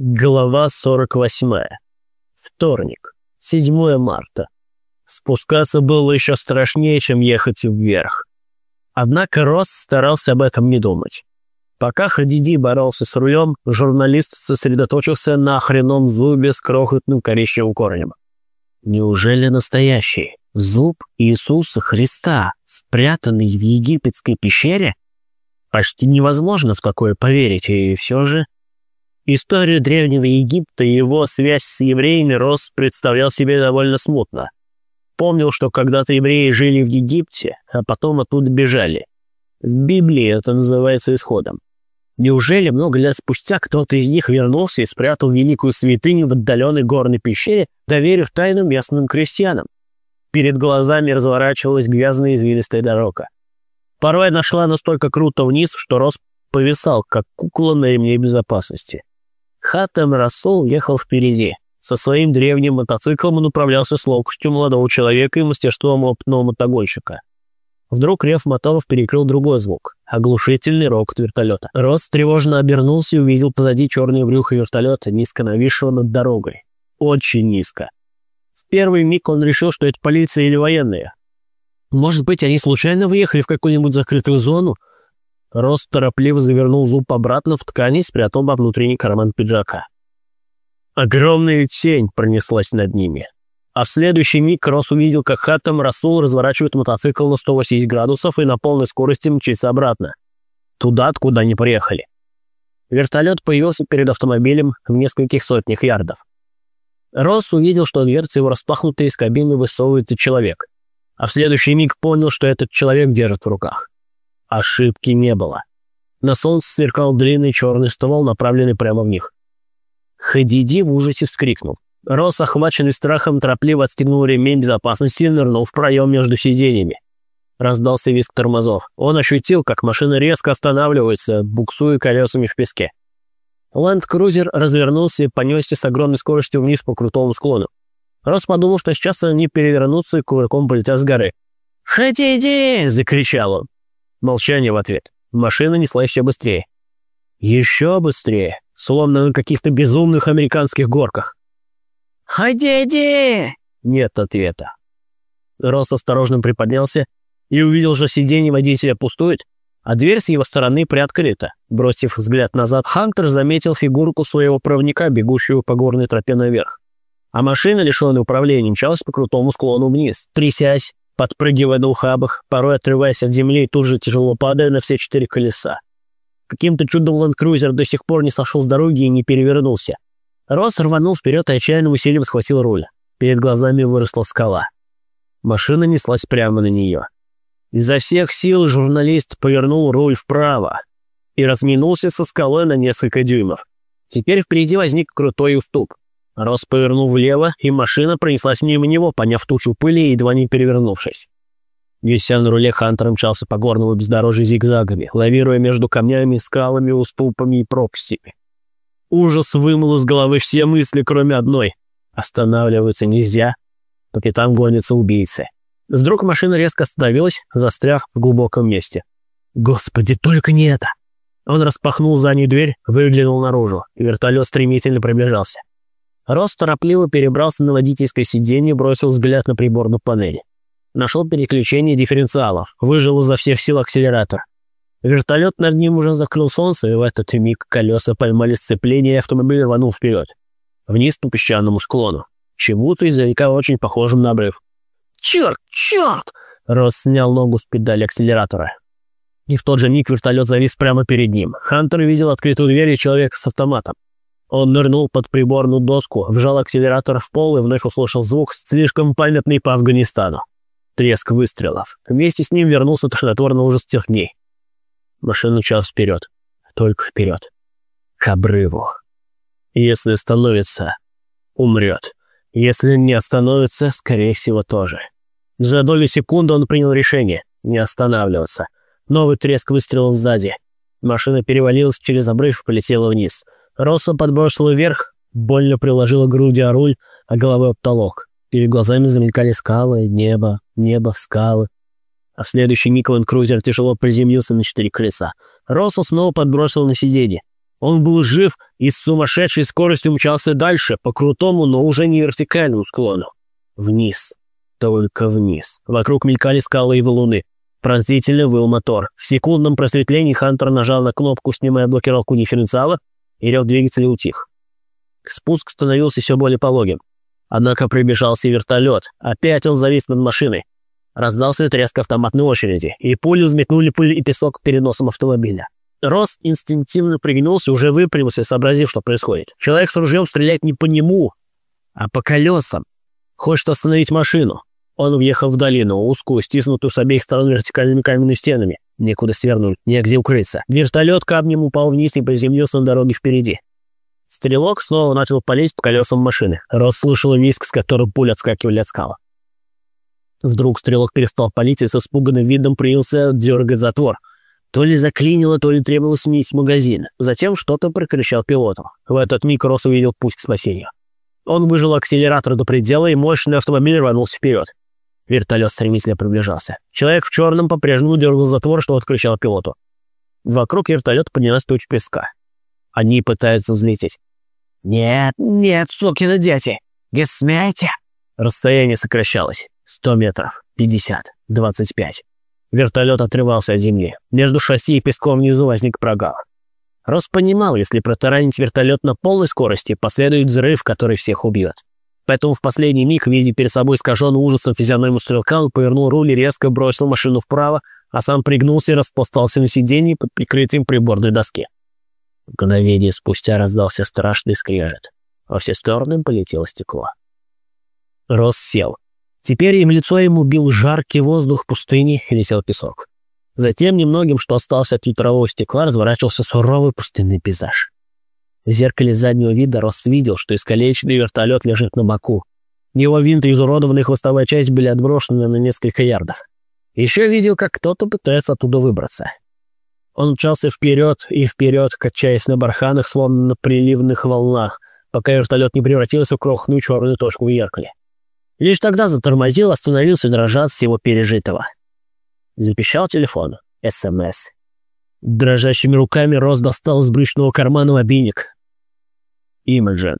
Глава 48. Вторник. 7 марта. Спускаться было еще страшнее, чем ехать вверх. Однако Росс старался об этом не думать. Пока Хадиди боролся с рулем, журналист сосредоточился на хреном зубе с крохотным коричневым корнем. Неужели настоящий зуб Иисуса Христа, спрятанный в египетской пещере? Почти невозможно в такое поверить, и все же... Историю Древнего Египта и его связь с евреями Рос представлял себе довольно смутно. Помнил, что когда-то евреи жили в Египте, а потом оттуда бежали. В Библии это называется исходом. Неужели много лет спустя кто-то из них вернулся и спрятал великую святыню в отдаленной горной пещере, доверив тайну местным крестьянам? Перед глазами разворачивалась грязная извилистая дорога. Порой она шла настолько круто вниз, что Рос повисал, как кукла на ремне безопасности. Хаттем Рассол ехал впереди. Со своим древним мотоциклом он управлялся с ловкостью молодого человека и мастерством опытного мотогонщика. Вдруг рев моторов перекрыл другой звук — оглушительный рокот вертолета. Рос тревожно обернулся и увидел позади черное брюхо вертолета, низко нависшего над дорогой. Очень низко. В первый миг он решил, что это полиция или военные. Может быть, они случайно выехали в какую-нибудь закрытую зону? Рос торопливо завернул зуб обратно в ткань и спрятал во внутренний карман пиджака. Огромная тень пронеслась над ними. А в следующий миг Рос увидел, как Хаттам Расул разворачивает мотоцикл на 180 градусов и на полной скорости мчится обратно. Туда, откуда они приехали. Вертолет появился перед автомобилем в нескольких сотнях ярдов. Росс увидел, что дверцы его распахнуты, из кабины высовывается человек. А в следующий миг понял, что этот человек держит в руках. Ошибки не было. На солнце сверкал длинный черный ствол, направленный прямо в них. Хадиди в ужасе вскрикнул. Рос, охваченный страхом, торопливо отстегнул ремень безопасности и нырнул в проем между сиденьями. Раздался визг тормозов. Он ощутил, как машина резко останавливается, буксуя колесами в песке. Ленд-крузер развернулся и понесся с огромной скоростью вниз по крутому склону. Рос подумал, что сейчас они перевернутся и кувырком полетят с горы. «Хадиди!» — закричал он. Молчание в ответ. Машина неслась все быстрее. Еще быстрее, словно на каких-то безумных американских горках. «Ходите!» Нет ответа. Рос осторожно приподнялся и увидел, что сиденье водителя пустует, а дверь с его стороны приоткрыта. Бросив взгляд назад, Хантер заметил фигурку своего проводника, бегущую по горной тропе наверх. А машина, лишенная управления, мчалась по крутому склону вниз, трясясь, подпрыгивая на ухабах, порой отрываясь от земли и тут же тяжело падая на все четыре колеса. Каким-то чудом ленд-крузер до сих пор не сошел с дороги и не перевернулся. Росс рванул вперед и отчаянным усилием схватил руль. Перед глазами выросла скала. Машина неслась прямо на нее. Изо всех сил журналист повернул руль вправо и разминулся со скалой на несколько дюймов. Теперь впереди возник крутой уступ. Рос повернул влево, и машина пронеслась мимо него, поняв тучу пыли и едва не перевернувшись. Вися на руле, Хантер мчался по горному бездорожью зигзагами, лавируя между камнями, скалами, уступами и пропастями. Ужас вымыл из головы все мысли, кроме одной. Останавливаться нельзя. По пятам гонится убийца. Вдруг машина резко остановилась, застряв в глубоком месте. Господи, только не это! Он распахнул заднюю дверь, выглянул наружу, и вертолет стремительно приближался. Рос торопливо перебрался на водительское сиденье и бросил взгляд на приборную панель. Нашел переключение дифференциалов, выжил изо всех сил акселератор. Вертолет над ним уже закрыл солнце, и в этот миг колеса поймали сцепление, и автомобиль рванул вперед. Вниз по песчаному склону. Чему-то издалека очень похожим на обрыв. «Черт! Черт!» Рос снял ногу с педали акселератора. И в тот же миг вертолет завис прямо перед ним. Хантер видел открытую дверь и человека с автоматом. Он нырнул под приборную доску, вжал акселератор в пол и вновь услышал звук, слишком памятный по Афганистану. Треск выстрелов. Вместе с ним вернулся тошнотворный ужас тех дней. Машина час вперед. Только вперед. К обрыву. Если остановится, умрет. Если не остановится, скорее всего, тоже. За долю секунды он принял решение не останавливаться. Новый треск выстрелов сзади. Машина перевалилась через обрыв и полетела вниз — Росса подбросила вверх, больно приложила груди о руль, а головой об потолок. Перед глазами замелькали скалы, небо, небо, скалы. А в следующий миг Крузер тяжело приземлился на четыре колеса. Росса снова подбросил на сиденье. Он был жив и с сумасшедшей скоростью мчался дальше, по крутому, но уже не вертикальному склону. Вниз. Только вниз. Вокруг мелькали скалы и валуны. Пронзительно выл мотор. В секундном просветлении Хантер нажал на кнопку, снимая блокировку дифференциала, и рев двигателя утих. Спуск становился все более пологим. Однако прибежался вертолет. Опять он завис над машиной. Раздался треск автоматной очереди, и пули взметнули пыль и песок перед носом автомобиля. Рос инстинктивно пригнулся, уже выпрямился, сообразив, что происходит. Человек с ружьем стреляет не по нему, а по колесам. Хочет остановить машину. Он въехал в долину, узкую, стиснутую с обеих сторон вертикальными каменными стенами. Некуда свернуть, негде укрыться. Вертолет камнем упал вниз и приземлился на дороге впереди. Стрелок снова начал полезть по колесам машины. Рос слышал виск, с которым пули отскакивали от скала. Вдруг стрелок перестал палить и с испуганным видом принялся дергать затвор. То ли заклинило, то ли требовалось сменить магазин. Затем что-то прокричал пилоту. В этот миг Рос увидел путь к спасению. Он выжил акселератор до предела, и мощный автомобиль рванулся вперед. Вертолет стремительно приближался. Человек в черном по-прежнему дергал затвор, что откричал пилоту. Вокруг вертолета поднялась туча песка. Они пытаются взлететь. «Нет, нет, сукины дети! Не смейте!» Расстояние сокращалось. Сто метров, пятьдесят, двадцать пять. Вертолет отрывался от земли. Между шасси и песком внизу возник прогал. Рос понимал, если протаранить вертолет на полной скорости, последует взрыв, который всех убьет. Поэтому в последний миг, видя перед собой искаженный ужасом физиономию стрелка, он повернул руль и резко бросил машину вправо, а сам пригнулся и распластался на сиденье под прикрытием приборной доски. Мгновение спустя раздался страшный скрежет. Во все стороны полетело стекло. Рос сел. Теперь им лицо ему бил жаркий воздух пустыни и летел песок. Затем немногим, что осталось от ветрового стекла, разворачивался суровый пустынный пейзаж. В зеркале заднего вида Рос видел, что искалеченный вертолет лежит на боку. Его винт и изуродованная хвостовая часть были отброшены на несколько ярдов. Еще видел, как кто-то пытается оттуда выбраться. Он мчался вперед и вперед, качаясь на барханах, словно на приливных волнах, пока вертолет не превратился в крохотную черную точку в зеркале. Лишь тогда затормозил, остановился дрожа всего пережитого. Запищал телефон. СМС. Дрожащими руками Рос достал из брючного кармана мобильник. Имаджин.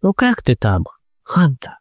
«Ну как ты там, Ханта?»